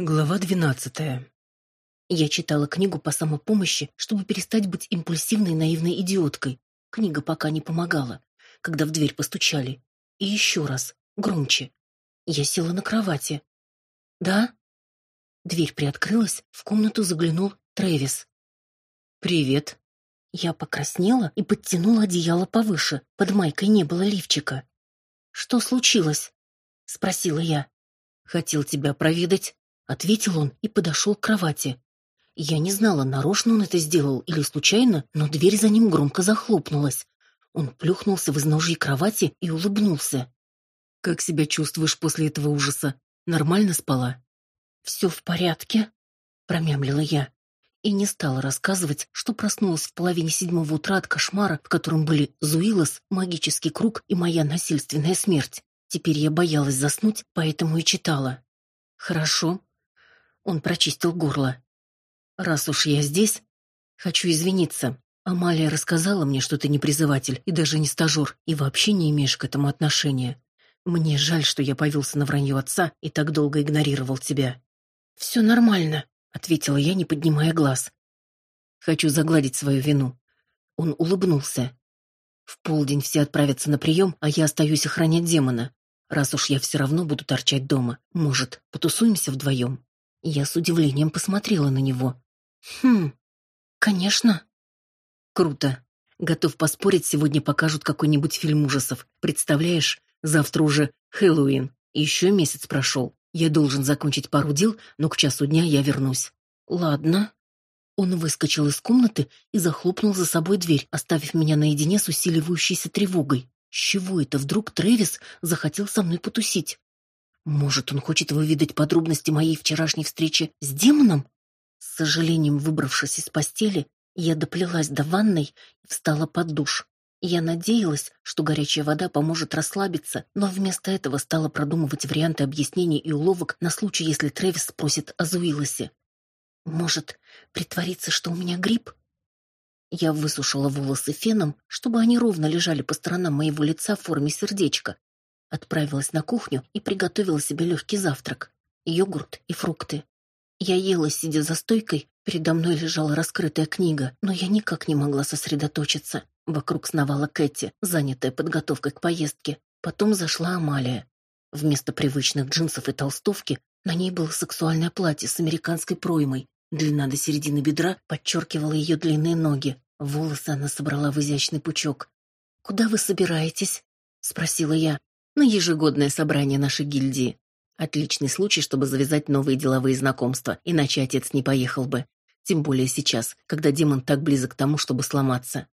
Глава двенадцатая. Я читала книгу по самопомощи, чтобы перестать быть импульсивной наивной идиоткой. Книга пока не помогала, когда в дверь постучали. И еще раз, громче. Я села на кровати. «Да?» Дверь приоткрылась, в комнату заглянул Трэвис. «Привет». Я покраснела и подтянула одеяло повыше, под майкой не было лифчика. «Что случилось?» — спросила я. «Хотел тебя проведать, ответил он и подошел к кровати. Я не знала, нарочно он это сделал или случайно, но дверь за ним громко захлопнулась. Он плюхнулся в изножье кровати и улыбнулся. «Как себя чувствуешь после этого ужаса? Нормально спала?» «Все в порядке», — промямлила я. И не стала рассказывать, что проснулась в половине седьмого утра от кошмара, в котором были Зуилос, магический круг и моя насильственная смерть. Теперь я боялась заснуть, поэтому и читала. «Хорошо», он прочистил горло. «Раз уж я здесь, хочу извиниться. Амалия рассказала мне, что ты не призыватель и даже не стажер, и вообще не имеешь к этому отношения. Мне жаль, что я повелся на вранье отца и так долго игнорировал тебя». «Все нормально», — ответила я, не поднимая глаз. «Хочу загладить свою вину». Он улыбнулся. «В полдень все отправятся на прием, а я остаюсь охранять демона. Раз уж я все равно буду торчать дома, может, потусуемся вдвоем?» Я с удивлением посмотрела на него. «Хм, конечно». «Круто. Готов поспорить, сегодня покажут какой-нибудь фильм ужасов. Представляешь, завтра уже Хэллоуин. Еще месяц прошел. Я должен закончить пару дел, но к часу дня я вернусь». «Ладно». Он выскочил из комнаты и захлопнул за собой дверь, оставив меня наедине с усиливающейся тревогой. С чего это вдруг Трэвис захотел со мной потусить? Может, он хочет выведать подробности моей вчерашней встречи с демоном? С сожалением, выбравшись из постели, я доплелась до ванной и встала под душ. Я надеялась, что горячая вода поможет расслабиться, но вместо этого стала продумывать варианты объяснений и уловок на случай, если Трэвис спросит о Зуилосе. Может, притвориться, что у меня грипп? Я высушила волосы феном, чтобы они ровно лежали по сторонам моего лица в форме сердечка, Отправилась на кухню и приготовила себе легкий завтрак. Йогурт и фрукты. Я ела, сидя за стойкой, передо мной лежала раскрытая книга, но я никак не могла сосредоточиться. Вокруг сновала Кэти, занятая подготовкой к поездке. Потом зашла Амалия. Вместо привычных джинсов и толстовки на ней было сексуальное платье с американской проймой. Длина до середины бедра подчеркивала ее длинные ноги. Волосы она собрала в изящный пучок. «Куда вы собираетесь?» — спросила я на ежегодное собрание нашей гильдии. Отличный случай, чтобы завязать новые деловые знакомства, иначе отец не поехал бы. Тем более сейчас, когда демон так близок к тому, чтобы сломаться.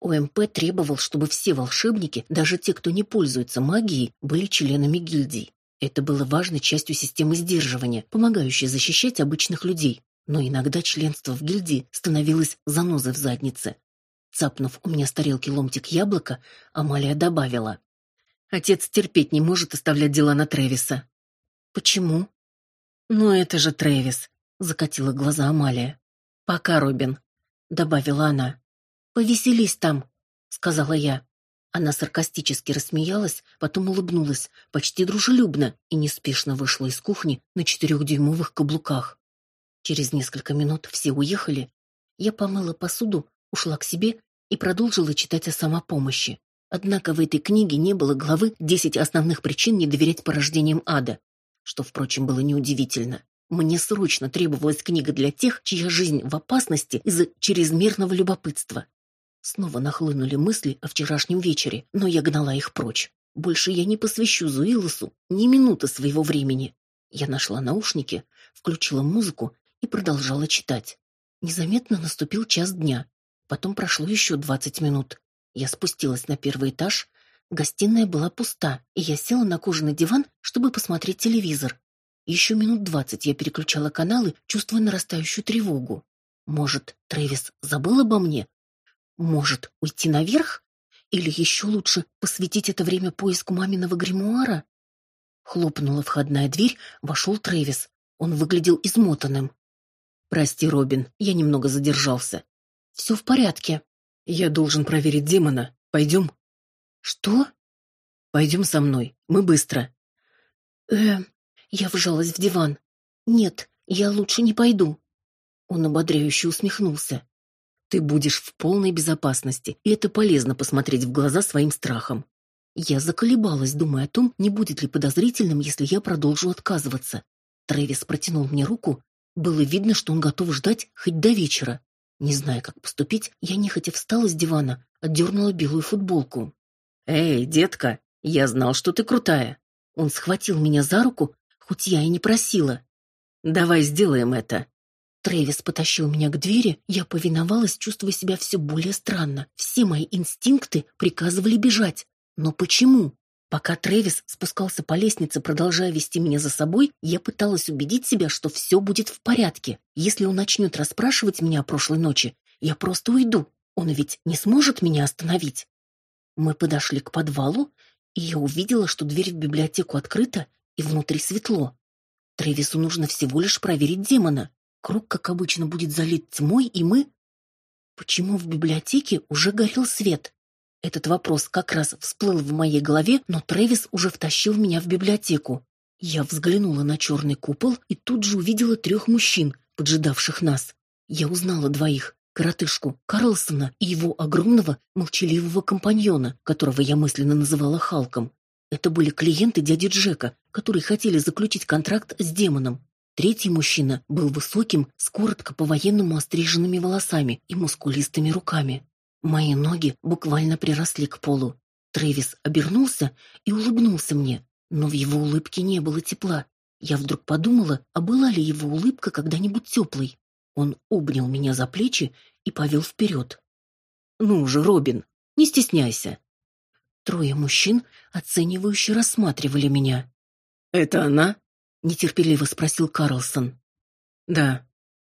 ОМП требовал, чтобы все волшебники, даже те, кто не пользуется магией, были членами гильдии. Это было важной частью системы сдерживания, помогающей защищать обычных людей. Но иногда членство в гильдии становилось занозой в заднице. Цапнув у меня с тарелки ломтик яблока, Амалия добавила. Отец терпеть не может оставлять дела на Тревиса. Почему? Ну это же Тревис, закатила глаза Амалия. Пока, Робин, добавила она. Повеселись там, сказала я. Она саркастически рассмеялась, потом улыбнулась, почти дружелюбно, и неспешно вышла из кухни на четырехдюймовых каблуках. Через несколько минут все уехали. Я помыла посуду, ушла к себе и продолжила читать о самопомощи. Однако в этой книге не было главы «10 основных причин не доверять порождениям ада», что, впрочем, было неудивительно. Мне срочно требовалась книга для тех, чья жизнь в опасности из-за чрезмерного любопытства. Снова нахлынули мысли о вчерашнем вечере, но я гнала их прочь. Больше я не посвящу Зуилосу ни минуты своего времени. Я нашла наушники, включила музыку и продолжала читать. Незаметно наступил час дня. Потом прошло еще двадцать минут. Я спустилась на первый этаж. Гостиная была пуста, и я села на кожаный диван, чтобы посмотреть телевизор. Еще минут двадцать я переключала каналы, чувствуя нарастающую тревогу. Может, Трэвис забыл обо мне? Может, уйти наверх? Или еще лучше посвятить это время поиску маминого гримуара? Хлопнула входная дверь, вошел Трэвис. Он выглядел измотанным. «Прости, Робин, я немного задержался». «Все в порядке», я должен проверить демона. Пойдем?» «Что?» «Пойдем со мной. Мы быстро». «Э, я вжалась в диван. Нет, я лучше не пойду. Он ободряюще усмехнулся. Ты будешь в полной безопасности, и это полезно посмотреть в глаза своим страхам. Я заколебалась, думая о том, не будет ли подозрительным, если я продолжу отказываться. Трэвис протянул мне руку. Было видно, что он готов ждать хоть до вечера. Не зная, как поступить, я нехотя встала с дивана, отдернула белую футболку. «Эй, детка, я знал, что ты крутая». Он схватил меня за руку, хоть я и не просила. «Давай сделаем это». Трэвис потащил меня к двери, я повиновалась, чувствуя себя все более странно. Все мои инстинкты приказывали бежать. Но почему? Пока Трэвис спускался по лестнице, продолжая вести меня за собой, я пыталась убедить себя, что все будет в порядке. Если он начнет расспрашивать меня о прошлой ночи, я просто уйду. Он ведь не сможет меня остановить. Мы подошли к подвалу, и я увидела, что дверь в библиотеку открыта, и внутри светло. Трэвису нужно всего лишь проверить демона. Круг, как обычно, будет залит тьмой, и мы... Почему в библиотеке уже горел свет? Этот вопрос как раз всплыл в моей голове, но Трэвис уже втащил меня в библиотеку. Я взглянула на черный купол и тут же увидела трех мужчин, поджидавших нас. Я узнала двоих — коротышку Карлсона и его огромного молчаливого компаньона, которого я мысленно называла Халком. Это были клиенты дяди Джека, которые хотели заключить контракт с демоном. Третий мужчина был высоким, с коротко по-военному остриженными волосами и мускулистыми руками. Мои ноги буквально приросли к полу. Трэвис обернулся и улыбнулся мне, но в его улыбке не было тепла. Я вдруг подумала, а была ли его улыбка когда-нибудь теплой. Он обнял меня за плечи и повел вперед. «Ну же, Робин, не стесняйся». Трое мужчин оценивающе рассматривали меня. «Это она?» — нетерпеливо спросил Карлсон. «Да».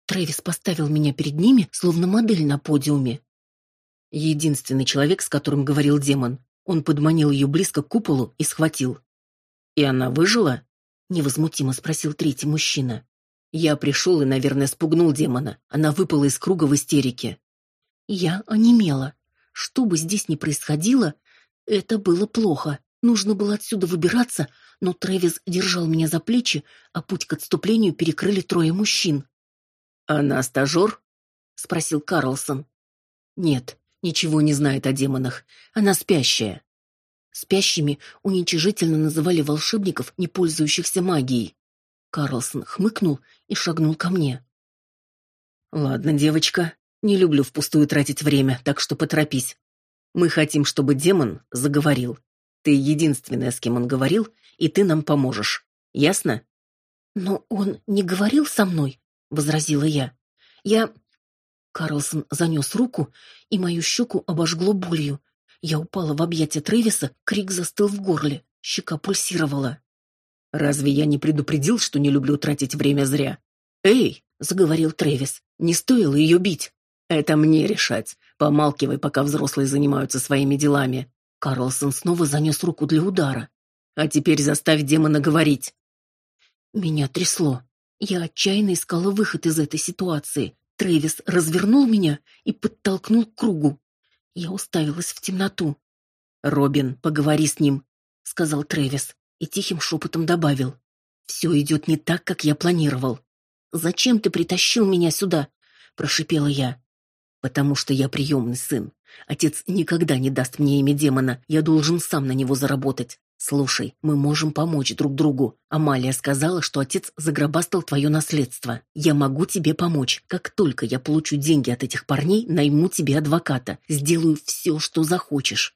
Трэвис поставил меня перед ними, словно модель на подиуме. Единственный человек, с которым говорил демон. Он подманил ее близко к куполу и схватил. «И она выжила?» — невозмутимо спросил третий мужчина. Я пришел и, наверное, спугнул демона. Она выпала из круга в истерике. Я онемела. Что бы здесь ни происходило, это было плохо. Нужно было отсюда выбираться, но Трэвис держал меня за плечи, а путь к отступлению перекрыли трое мужчин. «Она стажер?» — спросил Карлсон. «Нет, ничего не знает о демонах. Она спящая. Спящими уничижительно называли волшебников, не пользующихся магией. Карлсон хмыкнул и шагнул ко мне. Ладно, девочка, не люблю впустую тратить время, так что поторопись. Мы хотим, чтобы демон заговорил. Ты единственная, с кем он говорил, и ты нам поможешь. Ясно? Но он не говорил со мной, возразила я. Я Карлсон занес руку, и мою щеку обожгло болью. Я упала в объятия Трэвиса, крик застыл в горле, щека пульсировала. «Разве я не предупредил, что не люблю тратить время зря?» «Эй!» — заговорил Трэвис. «Не стоило ее бить!» «Это мне решать. Помалкивай, пока взрослые занимаются своими делами». Карлсон снова занес руку для удара. «А теперь заставь демона говорить». Меня трясло. Я отчаянно искала выход из этой ситуации. Трэвис развернул меня и подтолкнул к кругу. Я уставилась в темноту. «Робин, поговори с ним», — сказал Трэвис и тихим шепотом добавил. «Все идет не так, как я планировал». «Зачем ты притащил меня сюда?» — прошипела я. «Потому что я приемный сын. Отец никогда не даст мне имя демона, я должен сам на него заработать. «Слушай, мы можем помочь друг другу. Амалия сказала, что отец загробастал твое наследство. Я могу тебе помочь. Как только я получу деньги от этих парней, найму тебе адвоката. Сделаю все, что захочешь».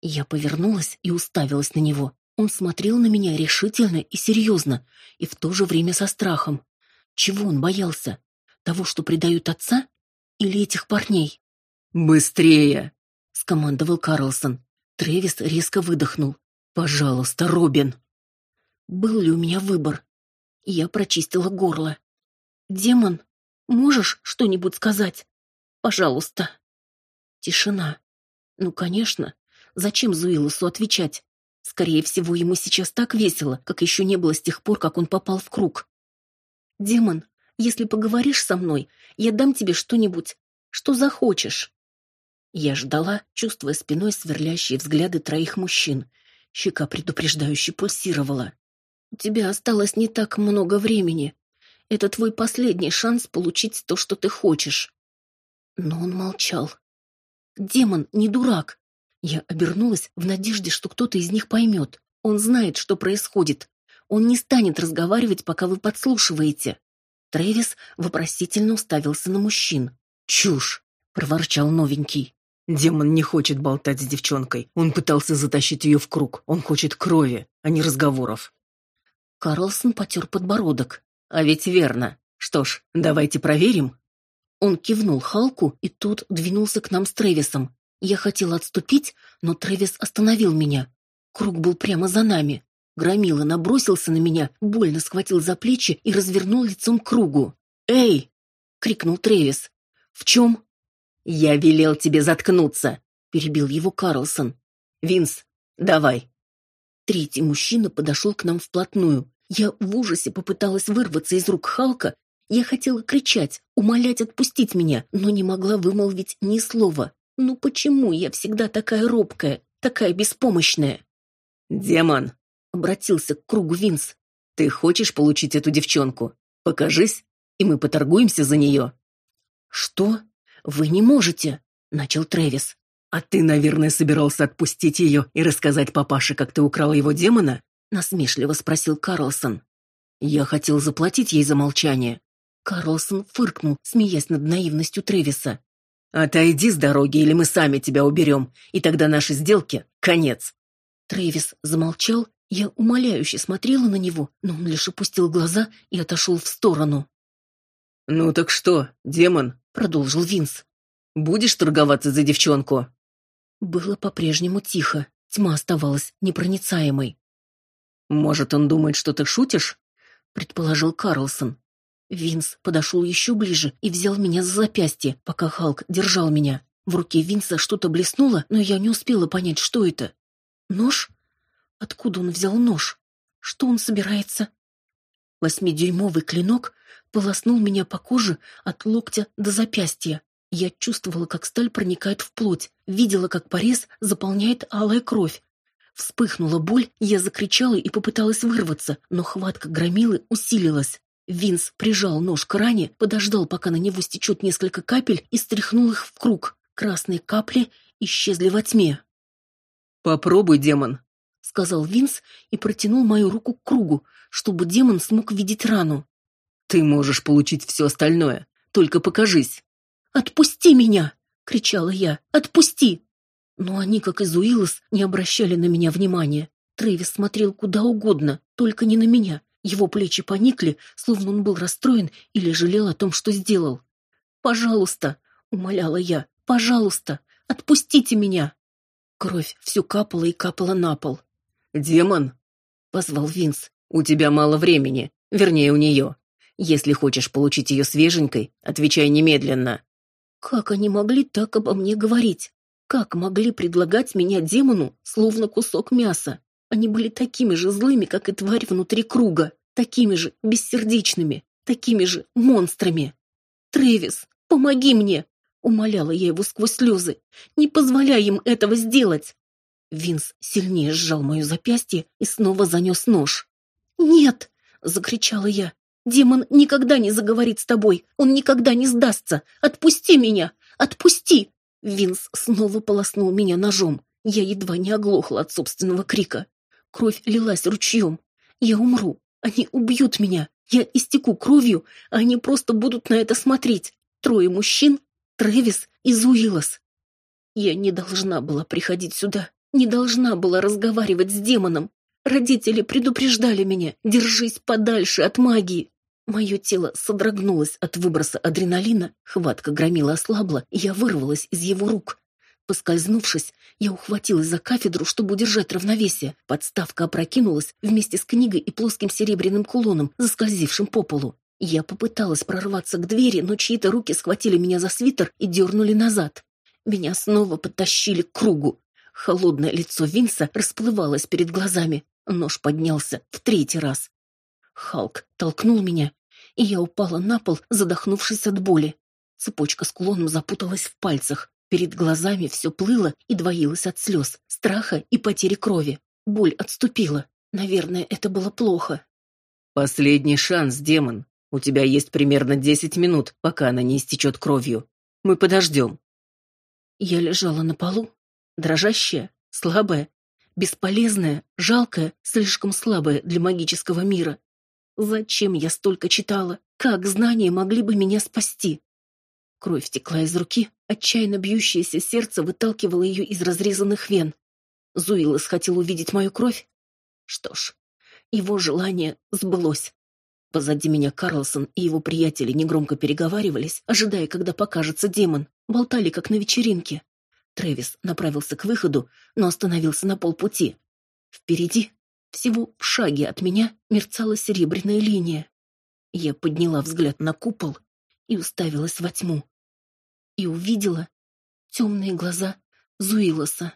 Я повернулась и уставилась на него. Он смотрел на меня решительно и серьезно, и в то же время со страхом. Чего он боялся? Того, что предают отца? Или этих парней? «Быстрее!» — скомандовал Карлсон. Тревис резко выдохнул. Пожалуйста, Робин. Был ли у меня выбор? Я прочистила горло. Демон, можешь что-нибудь сказать? Пожалуйста. Тишина. Ну, конечно. Зачем Зуилосу отвечать? Скорее всего, ему сейчас так весело, как еще не было с тех пор, как он попал в круг. Демон, если поговоришь со мной, я дам тебе что-нибудь, что захочешь. Я ждала, чувствуя спиной сверлящие взгляды троих мужчин, Щека предупреждающе пульсировала. «У тебя осталось не так много времени. Это твой последний шанс получить то, что ты хочешь. Но он молчал. Демон не дурак. Я обернулась в надежде, что кто-то из них поймет. Он знает, что происходит. Он не станет разговаривать, пока вы подслушиваете. Трэвис вопросительно уставился на мужчин. «Чушь!» — проворчал новенький. «Демон не хочет болтать с девчонкой. Он пытался затащить ее в круг. Он хочет крови, а не разговоров». Карлсон потер подбородок. «А ведь верно. Что ж, давайте проверим». Он кивнул Халку, и тот двинулся к нам с Трэвисом. Я хотела отступить, но Трэвис остановил меня. Круг был прямо за нами. Громила набросился на меня, больно схватил за плечи и развернул лицом к кругу. «Эй!» — крикнул Трэвис. «В чем?» «Я велел тебе заткнуться!» — перебил его Карлсон. «Винс, давай!» Третий мужчина подошел к нам вплотную. Я в ужасе попыталась вырваться из рук Халка. Я хотела кричать, умолять отпустить меня, но не могла вымолвить ни слова. Ну почему я всегда такая робкая, такая беспомощная? «Демон!» — обратился к кругу Винс. «Ты хочешь получить эту девчонку? Покажись, и мы поторгуемся за нее». «Что? Вы не можете!» — начал Трэвис. «А ты, наверное, собирался отпустить ее и рассказать папаше, как ты украл его демона?» — насмешливо спросил Карлсон. «Я хотел заплатить ей за молчание». Карлсон фыркнул, смеясь над наивностью Трэвиса. «Отойди с дороги, или мы сами тебя уберем, и тогда нашей сделке конец». Трэвис замолчал, я умоляюще смотрела на него, но он лишь опустил глаза и отошел в сторону. «Ну так что, демон?» — продолжил Винс. «Будешь торговаться за девчонку?» Было по-прежнему тихо, тьма оставалась непроницаемой. «Может, он думает, что ты шутишь?» — предположил Карлсон. Винс подошел еще ближе и взял меня за запястье, пока Халк держал меня. В руке Винса что-то блеснуло, но я не успела понять, что это. Нож? Откуда он взял нож? Что он собирается? Восьмидюймовый клинок полоснул меня по коже от локтя до запястья. Я чувствовала, как сталь проникает в плоть, видела, как порез заполняет алая кровь. Вспыхнула боль, я закричала и попыталась вырваться, но хватка громилы усилилась. Винс прижал нож к ране, подождал, пока на него стечет несколько капель, и стряхнул их в круг. Красные капли исчезли во тьме. «Попробуй, демон», — сказал Винс и протянул мою руку к кругу, чтобы демон смог видеть рану. «Ты можешь получить все остальное, только покажись». «Отпусти меня!» — кричала я. «Отпусти!» Но они, как из Уиллос, не обращали на меня внимания. Трэвис смотрел куда угодно, только не на меня. Его плечи поникли, словно он был расстроен или жалел о том, что сделал. «Пожалуйста», — умоляла я, — «пожалуйста, отпустите меня». Кровь все капала и капала на пол. «Демон», — позвал Винс, — «у тебя мало времени, вернее, у нее. Если хочешь получить ее свеженькой, отвечай немедленно». Как они могли так обо мне говорить? Как могли предлагать меня демону, словно кусок мяса? Они были такими же злыми, как и тварь внутри круга такими же бессердечными, такими же монстрами. «Трэвис, помоги мне!» — умоляла я его сквозь слезы. «Не позволяй им этого сделать!» Винс сильнее сжал мое запястье и снова занес нож. «Нет!» — закричала я. «Демон никогда не заговорит с тобой! Он никогда не сдастся! Отпусти меня! Отпусти!» Винс снова полоснул меня ножом. Я едва не оглохла от собственного крика. Кровь лилась ручьем. Я умру. Они убьют меня. Я истеку кровью, а они просто будут на это смотреть. Трое мужчин, Трэвис и Зуилос. Я не должна была приходить сюда. Не должна была разговаривать с демоном. Родители предупреждали меня. Держись подальше от магии. Мое тело содрогнулось от выброса адреналина, хватка громила ослабла, и я вырвалась из его рук. Поскользнувшись, я ухватилась за кафедру, чтобы удержать равновесие. Подставка опрокинулась вместе с книгой и плоским серебряным кулоном, заскользившим по полу. Я попыталась прорваться к двери, но чьи-то руки схватили меня за свитер и дернули назад. Меня снова подтащили к кругу. Холодное лицо Винса расплывалось перед глазами. Нож поднялся в третий раз. Халк толкнул меня, и я упала на пол, задохнувшись от боли. Цепочка с кулоном запуталась в пальцах. Перед глазами все плыло и двоилось от слез, страха и потери крови. Боль отступила. Наверное, это было плохо. «Последний шанс, демон. У тебя есть примерно десять минут, пока она не истечет кровью. Мы подождем». Я лежала на полу, дрожащая, слабая, бесполезная, жалкая, слишком слабая для магического мира. Зачем я столько читала? Как знания могли бы меня спасти? Кровь текла из руки, отчаянно бьющееся сердце выталкивало ее из разрезанных вен. Зуилос хотел увидеть мою кровь? Что ж, его желание сбылось. Позади меня Карлсон и его приятели негромко переговаривались, ожидая, когда покажется демон. Болтали, как на вечеринке. Трэвис направился к выходу, но остановился на полпути. Впереди всего в шаге от меня мерцала серебряная линия. Я подняла взгляд на купол и уставилась во тьму. И увидела темные глаза Зуилоса.